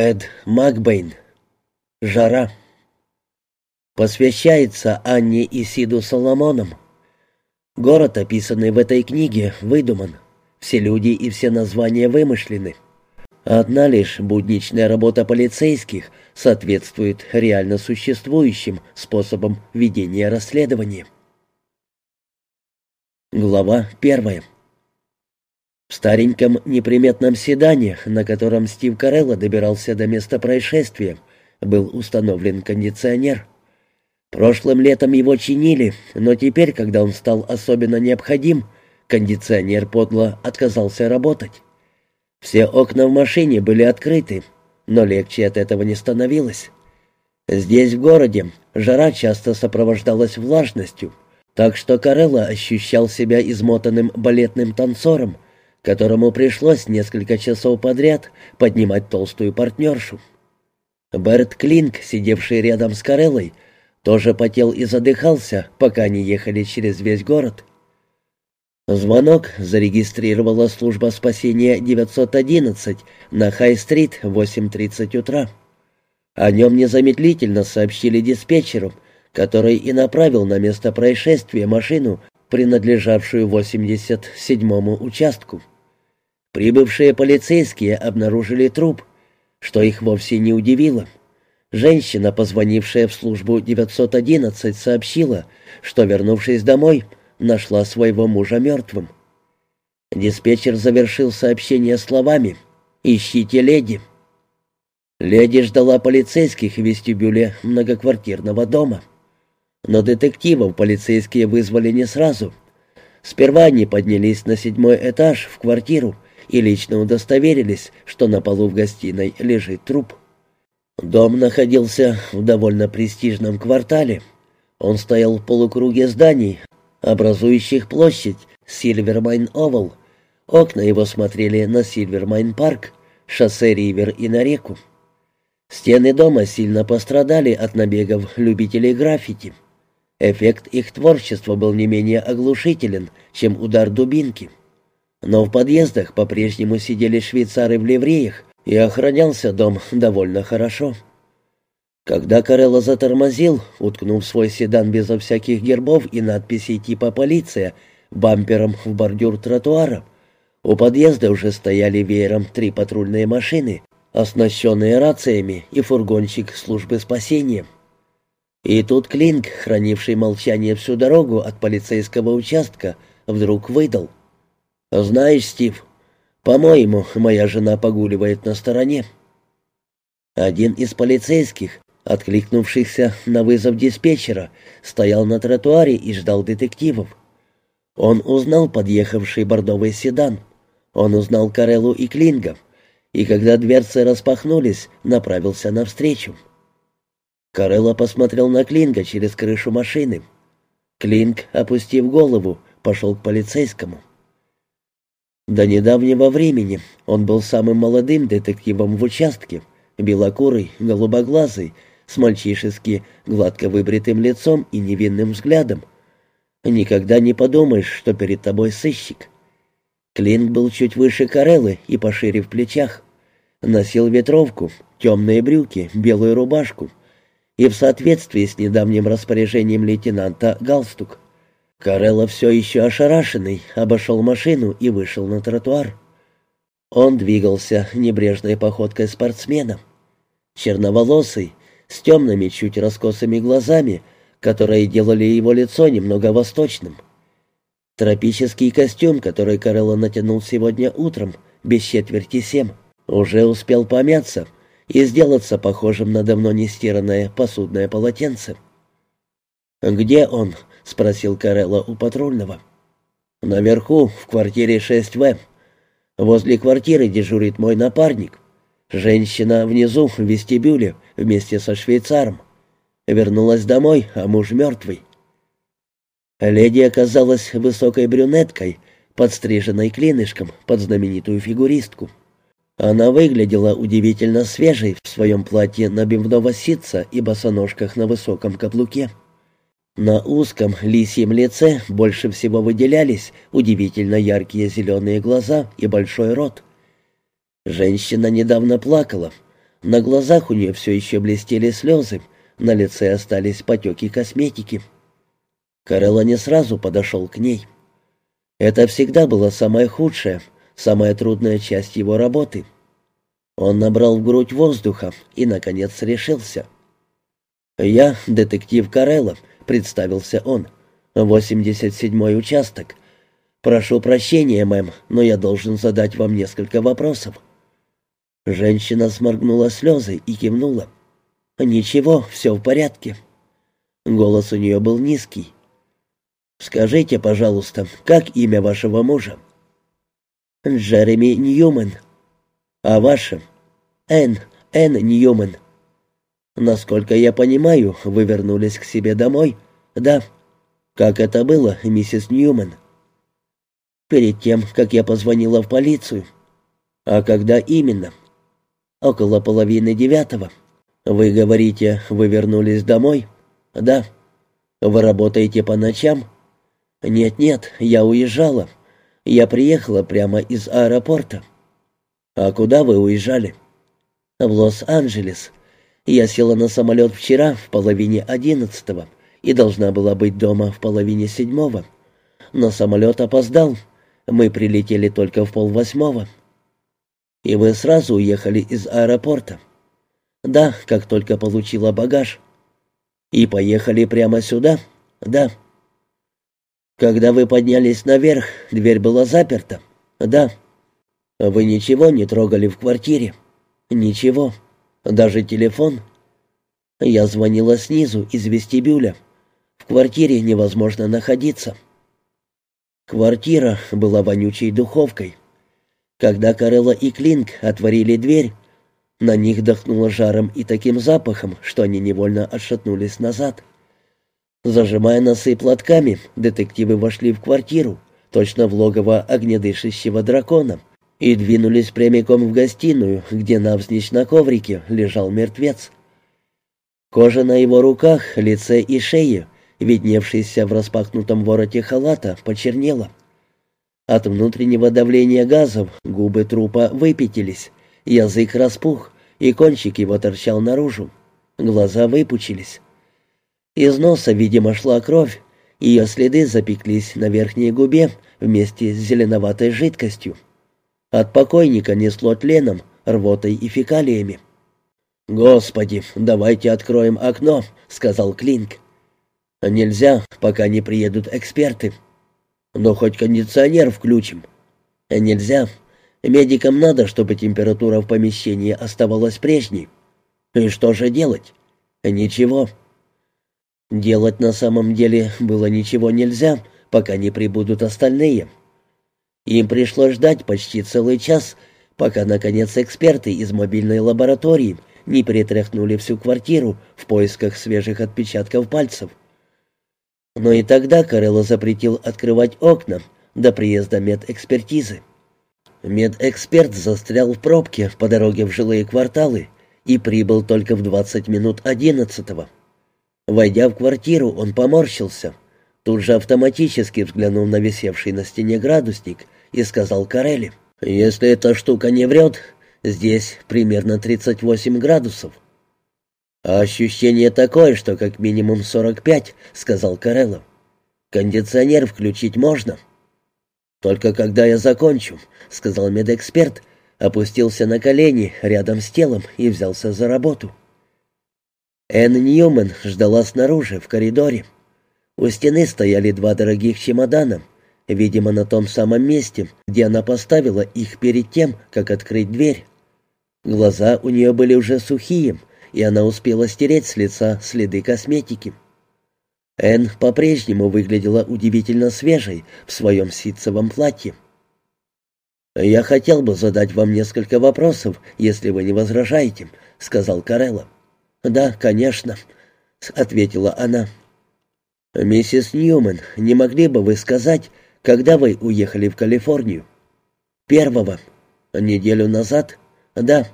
Эд Макбейн. Жара. Посвящается Анне и Сиду Соломоном. Город, описанный в этой книге, выдуман. Все люди и все названия вымышлены. Одна лишь будничная работа полицейских соответствует реально существующим способам ведения расследования. Глава первая. В стареньком неприметном седане, на котором Стив Карелло добирался до места происшествия, был установлен кондиционер. Прошлым летом его чинили, но теперь, когда он стал особенно необходим, кондиционер подло отказался работать. Все окна в машине были открыты, но легче от этого не становилось. Здесь, в городе, жара часто сопровождалась влажностью, так что Карелла ощущал себя измотанным балетным танцором, которому пришлось несколько часов подряд поднимать толстую партнершу. Берт Клинк, сидевший рядом с Кареллой, тоже потел и задыхался, пока они ехали через весь город. Звонок зарегистрировала служба спасения 911 на Хай-стрит в 8.30 утра. О нем незамедлительно сообщили диспетчеру, который и направил на место происшествия машину, принадлежавшую 87-му участку. Прибывшие полицейские обнаружили труп, что их вовсе не удивило. Женщина, позвонившая в службу 911, сообщила, что, вернувшись домой, нашла своего мужа мертвым. Диспетчер завершил сообщение словами «Ищите леди». Леди ждала полицейских в вестибюле многоквартирного дома. Но детективов полицейские вызвали не сразу. Сперва они поднялись на седьмой этаж в квартиру и лично удостоверились, что на полу в гостиной лежит труп. Дом находился в довольно престижном квартале. Он стоял в полукруге зданий, образующих площадь Сильвермайн-Овал. Окна его смотрели на Сильвермайн-парк, шоссе Ривер и на реку. Стены дома сильно пострадали от набегов любителей граффити. Эффект их творчества был не менее оглушителен, чем удар дубинки. Но в подъездах по-прежнему сидели швейцары в ливреях, и охранялся дом довольно хорошо. Когда Карелло затормозил, уткнув свой седан безо всяких гербов и надписей типа «Полиция», бампером в бордюр тротуара, у подъезда уже стояли веером три патрульные машины, оснащенные рациями и фургончик службы спасения. И тут Клинк, хранивший молчание всю дорогу от полицейского участка, вдруг выдал. «Знаешь, Стив, по-моему, моя жена погуливает на стороне». Один из полицейских, откликнувшихся на вызов диспетчера, стоял на тротуаре и ждал детективов. Он узнал подъехавший бордовый седан. Он узнал Кареллу и Клинга. И когда дверцы распахнулись, направился навстречу. Карелла посмотрел на Клинга через крышу машины. Клинг, опустив голову, пошел к полицейскому. До недавнего времени он был самым молодым детективом в участке, белокурый, голубоглазый, с мальчишески гладко выбритым лицом и невинным взглядом. Никогда не подумаешь, что перед тобой сыщик. Клинк был чуть выше Кареллы и пошире в плечах. Носил ветровку, темные брюки, белую рубашку и в соответствии с недавним распоряжением лейтенанта галстук. Карелла все еще ошарашенный обошел машину и вышел на тротуар. Он двигался небрежной походкой спортсмена. Черноволосый, с темными чуть раскосыми глазами, которые делали его лицо немного восточным. Тропический костюм, который Карелла натянул сегодня утром, без четверти семь, уже успел помяться и сделаться похожим на давно не стиранное посудное полотенце. «Где он?» — спросил Карелла у патрульного. «Наверху, в квартире 6В. Возле квартиры дежурит мой напарник. Женщина внизу, в вестибюле, вместе со швейцаром. Вернулась домой, а муж мертвый». Леди оказалась высокой брюнеткой, подстриженной клинышком под знаменитую фигуристку. Она выглядела удивительно свежей в своем платье набивного ситца и босоножках на высоком каблуке. На узком лисьем лице больше всего выделялись удивительно яркие зеленые глаза и большой рот. Женщина недавно плакала. На глазах у нее все еще блестели слезы, на лице остались потеки косметики. Карелла не сразу подошел к ней. Это всегда была самая худшая, самая трудная часть его работы. Он набрал в грудь воздуха и, наконец, решился. «Я детектив Карелла», — представился он. «87-й участок. Прошу прощения, мэм, но я должен задать вам несколько вопросов». Женщина сморгнула слезы и кивнула. «Ничего, все в порядке». Голос у нее был низкий. «Скажите, пожалуйста, как имя вашего мужа?» «Джереми Ньюман». «А ваше?» «Энн, Энн Ньюман». «Насколько я понимаю, вы вернулись к себе домой?» «Да». «Как это было, миссис Ньюман?» «Перед тем, как я позвонила в полицию». «А когда именно?» «Около половины девятого». «Вы говорите, вы вернулись домой?» «Да». «Вы работаете по ночам?» «Нет-нет, я уезжала. Я приехала прямо из аэропорта». «А куда вы уезжали?» «В Лос-Анджелес. Я села на самолет вчера в половине одиннадцатого и должна была быть дома в половине седьмого. Но самолет опоздал. Мы прилетели только в полвосьмого». «И вы сразу уехали из аэропорта?» «Да, как только получила багаж». «И поехали прямо сюда?» «Да». «Когда вы поднялись наверх, дверь была заперта?» «Да». «Вы ничего не трогали в квартире?» «Ничего. Даже телефон?» «Я звонила снизу, из вестибюля. В квартире невозможно находиться». Квартира была вонючей духовкой. Когда Карелла и Клинк отворили дверь, на них дохнуло жаром и таким запахом, что они невольно отшатнулись назад. Зажимая носы платками, детективы вошли в квартиру, точно в логово огнедышащего дракона, и двинулись прямиком в гостиную, где навзничь на коврике лежал мертвец. Кожа на его руках, лице и шее, видневшаяся в распахнутом вороте халата, почернела. От внутреннего давления газов губы трупа выпятились, язык распух, и кончик его торчал наружу. Глаза выпучились. Из носа, видимо, шла кровь, ее следы запеклись на верхней губе вместе с зеленоватой жидкостью. От покойника несло тленом, рвотой и фекалиями. «Господи, давайте откроем окно», — сказал Клинк. «Нельзя, пока не приедут эксперты. Но хоть кондиционер включим». «Нельзя. Медикам надо, чтобы температура в помещении оставалась прежней». «И что же делать?» «Ничего. Делать на самом деле было ничего нельзя, пока не прибудут остальные. Им пришлось ждать почти целый час, пока, наконец, эксперты из мобильной лаборатории не перетряхнули всю квартиру в поисках свежих отпечатков пальцев. Но и тогда Карелло запретил открывать окна до приезда медэкспертизы. Медэксперт застрял в пробке по дороге в жилые кварталы и прибыл только в 20 минут одиннадцатого. Войдя в квартиру, он поморщился. Тут же автоматически взглянул на висевший на стене градусник и сказал Карелли, «Если эта штука не врет, здесь примерно 38 градусов». «А ощущение такое, что как минимум 45», — сказал Карелло. «Кондиционер включить можно?» «Только когда я закончу», — сказал медэксперт, опустился на колени рядом с телом и взялся за работу. Энн Ньюман ждала снаружи, в коридоре. У стены стояли два дорогих чемодана, видимо, на том самом месте, где она поставила их перед тем, как открыть дверь. Глаза у нее были уже сухие, и она успела стереть с лица следы косметики. Энн по-прежнему выглядела удивительно свежей в своем ситцевом платье. «Я хотел бы задать вам несколько вопросов, если вы не возражаете», — сказал Карелла. «Да, конечно», — ответила она. «Миссис Ньюман, не могли бы вы сказать, когда вы уехали в Калифорнию?» «Первого. Неделю назад?» «Да».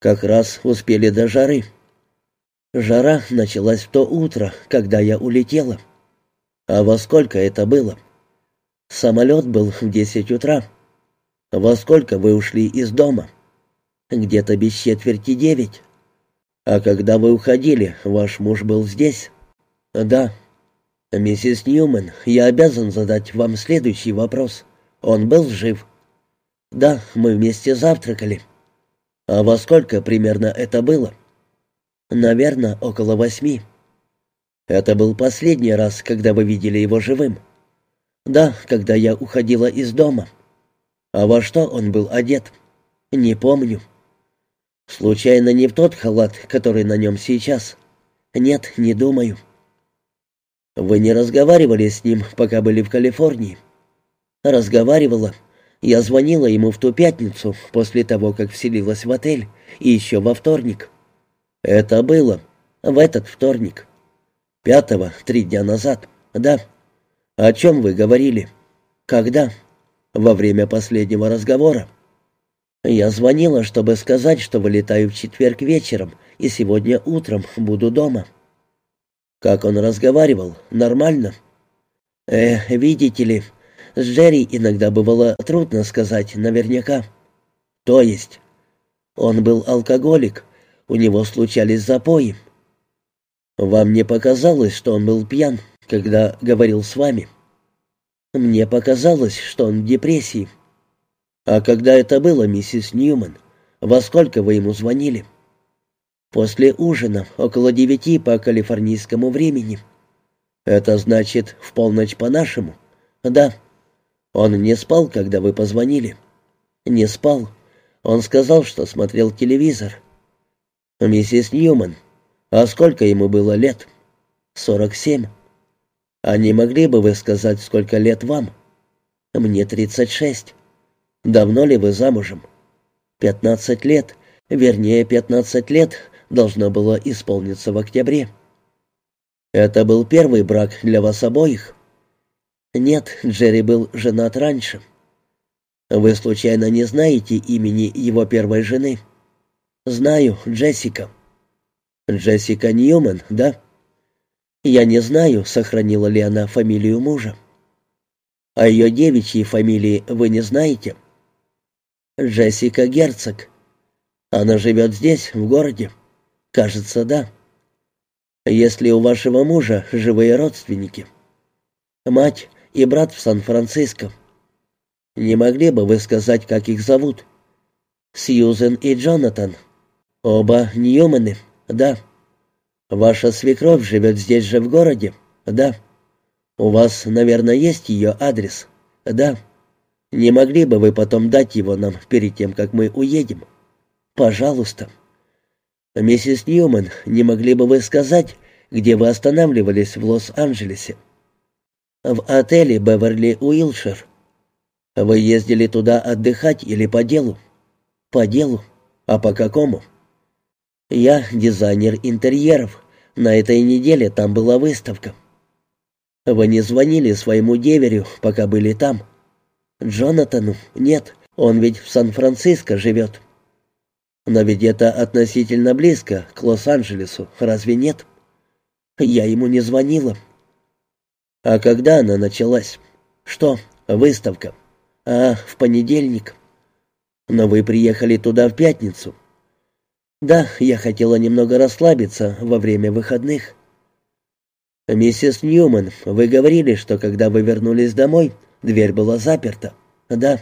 «Как раз успели до жары». «Жара началась в то утро, когда я улетела». «А во сколько это было?» «Самолет был в десять утра». «Во сколько вы ушли из дома?» Где-то без четверти девять. А когда вы уходили, ваш муж был здесь? Да. Миссис Ньюман, я обязан задать вам следующий вопрос. Он был жив? Да, мы вместе завтракали. А во сколько примерно это было? Наверное, около восьми. Это был последний раз, когда вы видели его живым. Да, когда я уходила из дома. А во что он был одет? Не помню. Случайно не в тот халат, который на нем сейчас? Нет, не думаю. Вы не разговаривали с ним, пока были в Калифорнии? Разговаривала. Я звонила ему в ту пятницу, после того, как вселилась в отель, и еще во вторник. Это было. В этот вторник. Пятого, три дня назад. Да. О чем вы говорили? Когда? Во время последнего разговора. Я звонила, чтобы сказать, что вылетаю в четверг вечером, и сегодня утром буду дома. Как он разговаривал? Нормально? Э, видите ли, с Джерри иногда бывало трудно сказать наверняка. То есть? Он был алкоголик, у него случались запои. Вам не показалось, что он был пьян, когда говорил с вами? Мне показалось, что он в депрессии. А когда это было, миссис Ньюман? Во сколько вы ему звонили? После ужина, около девяти по калифорнийскому времени. Это значит, в полночь по-нашему? Да. Он не спал, когда вы позвонили? Не спал. Он сказал, что смотрел телевизор. Миссис Ньюман, а сколько ему было лет? Сорок семь. А не могли бы вы сказать, сколько лет вам? Мне тридцать шесть. Давно ли вы замужем? Пятнадцать лет. Вернее, пятнадцать лет должно было исполниться в октябре. Это был первый брак для вас обоих? «Нет, Джерри был женат раньше». «Вы случайно не знаете имени его первой жены?» «Знаю, Джессика». «Джессика Ньюман, да?» «Я не знаю, сохранила ли она фамилию мужа». «А ее девичьей фамилии вы не знаете?» «Джессика Герцог. Она живет здесь, в городе?» «Кажется, да». «Если у вашего мужа живые родственники?» «Мать и брат в Сан-Франциско. Не могли бы вы сказать, как их зовут? Сьюзен и Джонатан. Оба Ньюманы, да. Ваша свекровь живет здесь же в городе, да. У вас, наверное, есть ее адрес, да. Не могли бы вы потом дать его нам перед тем, как мы уедем? Пожалуйста. Миссис Ньюман, не могли бы вы сказать, где вы останавливались в Лос-Анджелесе? в отеле Беверли Уилшир. Вы ездили туда отдыхать или по делу? По делу. А по какому? Я дизайнер интерьеров. На этой неделе там была выставка. Вы не звонили своему деверю, пока были там? Джонатану? Нет, он ведь в Сан-Франциско живет. Но ведь это относительно близко к Лос-Анджелесу, разве нет? Я ему не звонила, «А когда она началась?» «Что, выставка?» «А, в понедельник». «Но вы приехали туда в пятницу?» «Да, я хотела немного расслабиться во время выходных». «Миссис Ньюман, вы говорили, что когда вы вернулись домой, дверь была заперта?» «Да».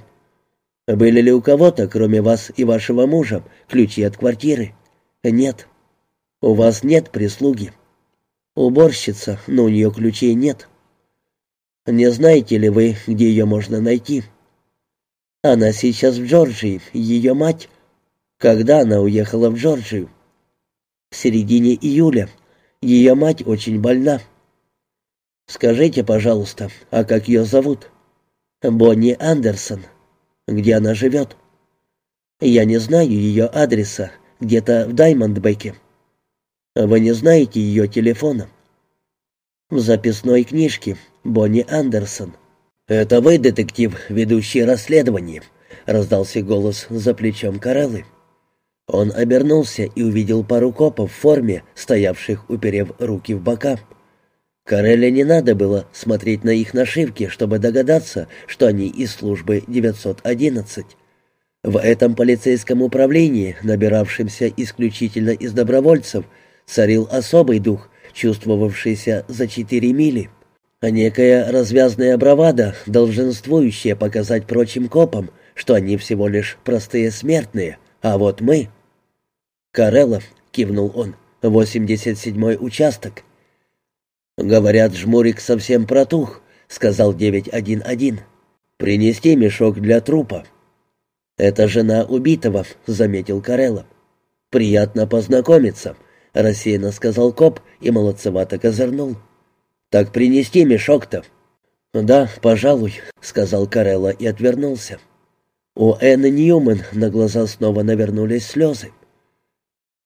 «Были ли у кого-то, кроме вас и вашего мужа, ключи от квартиры?» «Нет». «У вас нет прислуги?» «Уборщица, но у нее ключей нет». Не знаете ли вы, где ее можно найти? Она сейчас в Джорджии, ее мать. Когда она уехала в Джорджию? В середине июля. Ее мать очень больна. Скажите, пожалуйста, а как ее зовут? Бонни Андерсон. Где она живет? Я не знаю ее адреса, где-то в Даймондбеке. Вы не знаете ее телефона? В записной книжке Бонни Андерсон. «Это вы, детектив, ведущий расследование?» — раздался голос за плечом Кареллы. Он обернулся и увидел пару копов в форме, стоявших, уперев руки в бока. Карелле не надо было смотреть на их нашивки, чтобы догадаться, что они из службы 911. В этом полицейском управлении, набиравшемся исключительно из добровольцев, царил особый дух, чувствовавшийся за четыре мили. Некая развязная бравада, долженствующая показать прочим копам, что они всего лишь простые смертные, а вот мы... «Карелов», — кивнул он, — «87-й участок». «Говорят, жмурик совсем протух», — сказал 911. «Принести мешок для трупа». «Это жена убитого», — заметил Карелов. «Приятно познакомиться», — рассеянно сказал коп и молодцевато козырнул. «Так принести мешок-то?» «Да, пожалуй», — сказал Карелла и отвернулся. У Энны Ньюман на глаза снова навернулись слезы.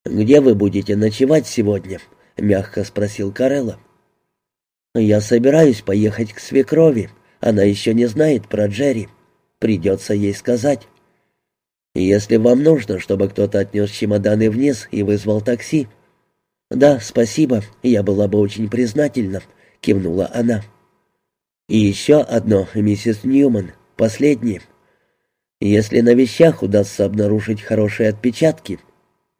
«Где вы будете ночевать сегодня?» — мягко спросил Карелла. «Я собираюсь поехать к свекрови. Она еще не знает про Джерри. Придется ей сказать». «Если вам нужно, чтобы кто-то отнес чемоданы вниз и вызвал такси...» «Да, спасибо, я была бы очень признательна», — кивнула она. «И еще одно, миссис Ньюман, последнее. Если на вещах удастся обнаружить хорошие отпечатки...»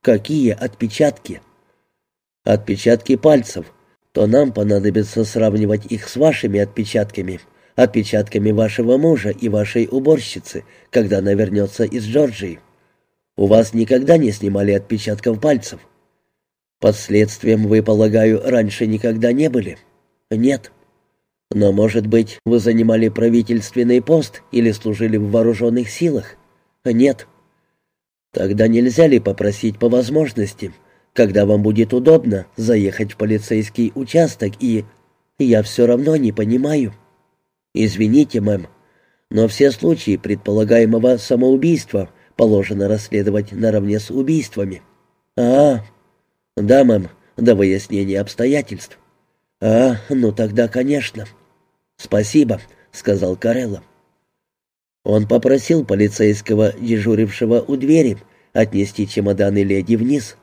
«Какие отпечатки?» «Отпечатки пальцев. То нам понадобится сравнивать их с вашими отпечатками, отпечатками вашего мужа и вашей уборщицы, когда она вернется из Джорджии. У вас никогда не снимали отпечатков пальцев. Под следствием, вы, полагаю, раньше никогда не были? Нет. Но, может быть, вы занимали правительственный пост или служили в вооруженных силах? Нет. Тогда нельзя ли попросить по возможности, когда вам будет удобно, заехать в полицейский участок и... Я все равно не понимаю. «Извините, мэм, но все случаи предполагаемого самоубийства положено расследовать наравне с убийствами». «А, да, мэм, до выяснения обстоятельств». «А, ну тогда, конечно». «Спасибо», — сказал Карелло. Он попросил полицейского, дежурившего у двери, отнести чемоданы леди вниз.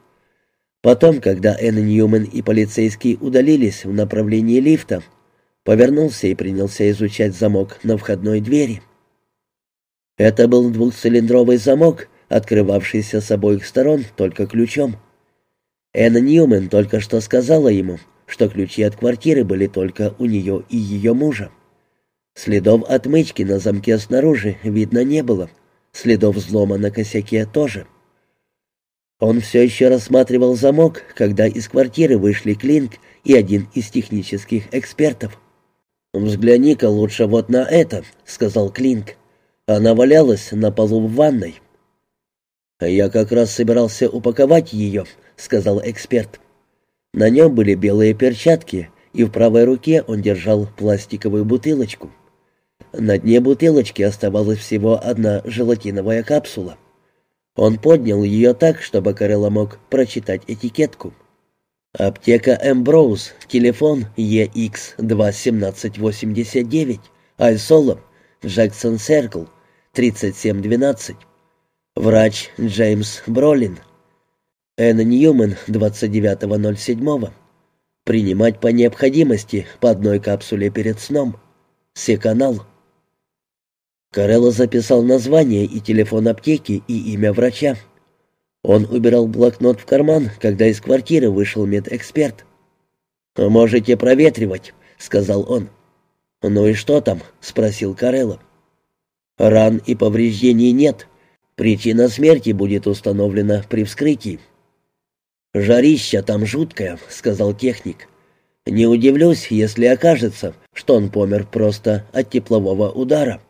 Потом, когда Энн Ньюман и полицейский удалились в направлении лифта, повернулся и принялся изучать замок на входной двери. Это был двухцилиндровый замок, открывавшийся с обоих сторон только ключом. Энн Ньюмен только что сказала ему, что ключи от квартиры были только у нее и ее мужа. Следов отмычки на замке снаружи видно не было, следов взлома на косяке тоже. Он все еще рассматривал замок, когда из квартиры вышли Клинк и один из технических экспертов. «Взгляни-ка лучше вот на это», — сказал Клинк. Она валялась на полу в ванной. «Я как раз собирался упаковать ее», — сказал эксперт. На нем были белые перчатки, и в правой руке он держал пластиковую бутылочку. На дне бутылочки оставалась всего одна желатиновая капсула. Он поднял ее так, чтобы Карелла мог прочитать этикетку. Аптека Эмброуз, телефон EX21789, Айсоло, Джексон Серкл, 3712. Врач Джеймс Бролин. Энн Ньюман, 29.07. Принимать по необходимости по одной капсуле перед сном. Секанал. Карелло записал название и телефон аптеки и имя врача. Он убирал блокнот в карман, когда из квартиры вышел медэксперт. «Можете проветривать», — сказал он. «Ну и что там?» — спросил Карелло. «Ран и повреждений нет. Причина смерти будет установлена при вскрытии». «Жарища там жуткая», — сказал техник. «Не удивлюсь, если окажется, что он помер просто от теплового удара».